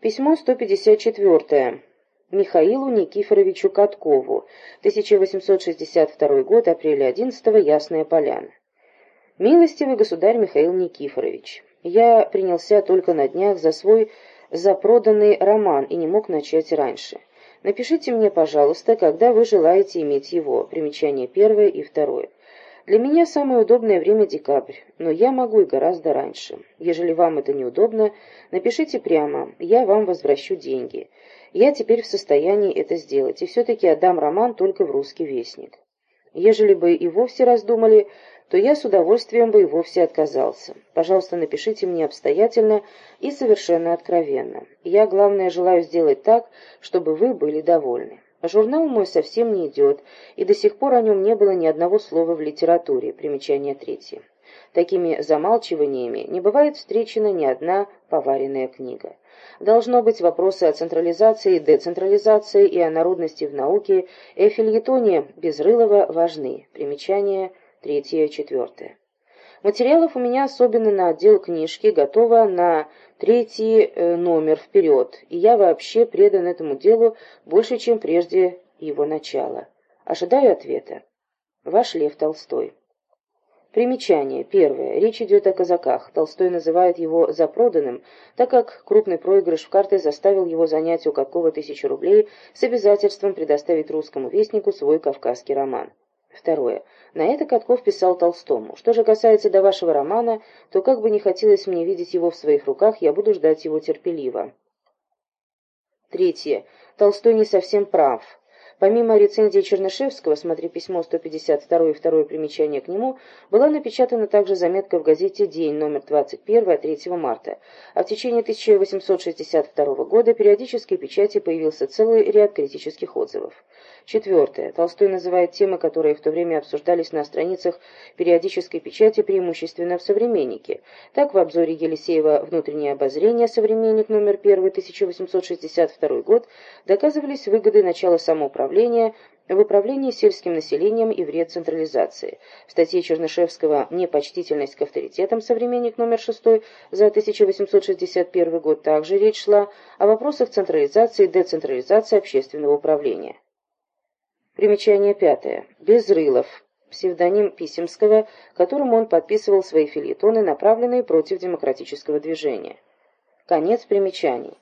Письмо 154. Михаилу Никифоровичу Каткову. 1862 год, апреля 11 Ясная Поляна. Милостивый государь Михаил Никифорович, я принялся только на днях за свой запроданный роман и не мог начать раньше. Напишите мне, пожалуйста, когда вы желаете иметь его. Примечание первое и второе. Для меня самое удобное время декабрь, но я могу и гораздо раньше. Ежели вам это неудобно, напишите прямо, я вам возвращу деньги. Я теперь в состоянии это сделать, и все-таки отдам роман только в «Русский вестник». Ежели бы и вовсе раздумали, то я с удовольствием бы и вовсе отказался. Пожалуйста, напишите мне обстоятельно и совершенно откровенно. Я, главное, желаю сделать так, чтобы вы были довольны. Журнал мой совсем не идет, и до сих пор о нем не было ни одного слова в литературе. Примечание третье. Такими замалчиваниями не бывает встречена ни одна поваренная книга. Должно быть, вопросы о централизации децентрализации и о народности в науке и о фильетоне Безрылова важны. Примечание третье-четвертое. Материалов у меня особенно на отдел книжки готово на третий э, номер вперед, и я вообще предан этому делу больше, чем прежде его начала. Ожидаю ответа. Ваш Лев Толстой. Примечание. Первое. Речь идет о казаках. Толстой называет его запроданным, так как крупный проигрыш в карты заставил его занять у какого тысячи рублей с обязательством предоставить русскому вестнику свой кавказский роман. Второе. На это Катков писал Толстому. Что же касается до вашего романа, то как бы не хотелось мне видеть его в своих руках, я буду ждать его терпеливо. Третье. Толстой не совсем прав. Помимо рецензии Чернышевского, смотри письмо 152 и второе примечание к нему, была напечатана также заметка в газете «День» номер 21 от 3 марта, а в течение 1862 года периодической печати появился целый ряд критических отзывов. Четвертое. Толстой называет темы, которые в то время обсуждались на страницах периодической печати преимущественно в «Современнике». Так, в обзоре Елисеева «Внутреннее обозрение», «Современник» номер 1, 1862 год, доказывались выгоды начала самоуправления управления в управлении сельским населением и вред централизации. В статье Чернышевского «Непочтительность к авторитетам. Современник номер 6» за 1861 год также речь шла о вопросах централизации и децентрализации общественного управления. Примечание пятое. Безрылов. Псевдоним Писемского, которым он подписывал свои фильетоны, направленные против демократического движения. Конец примечаний.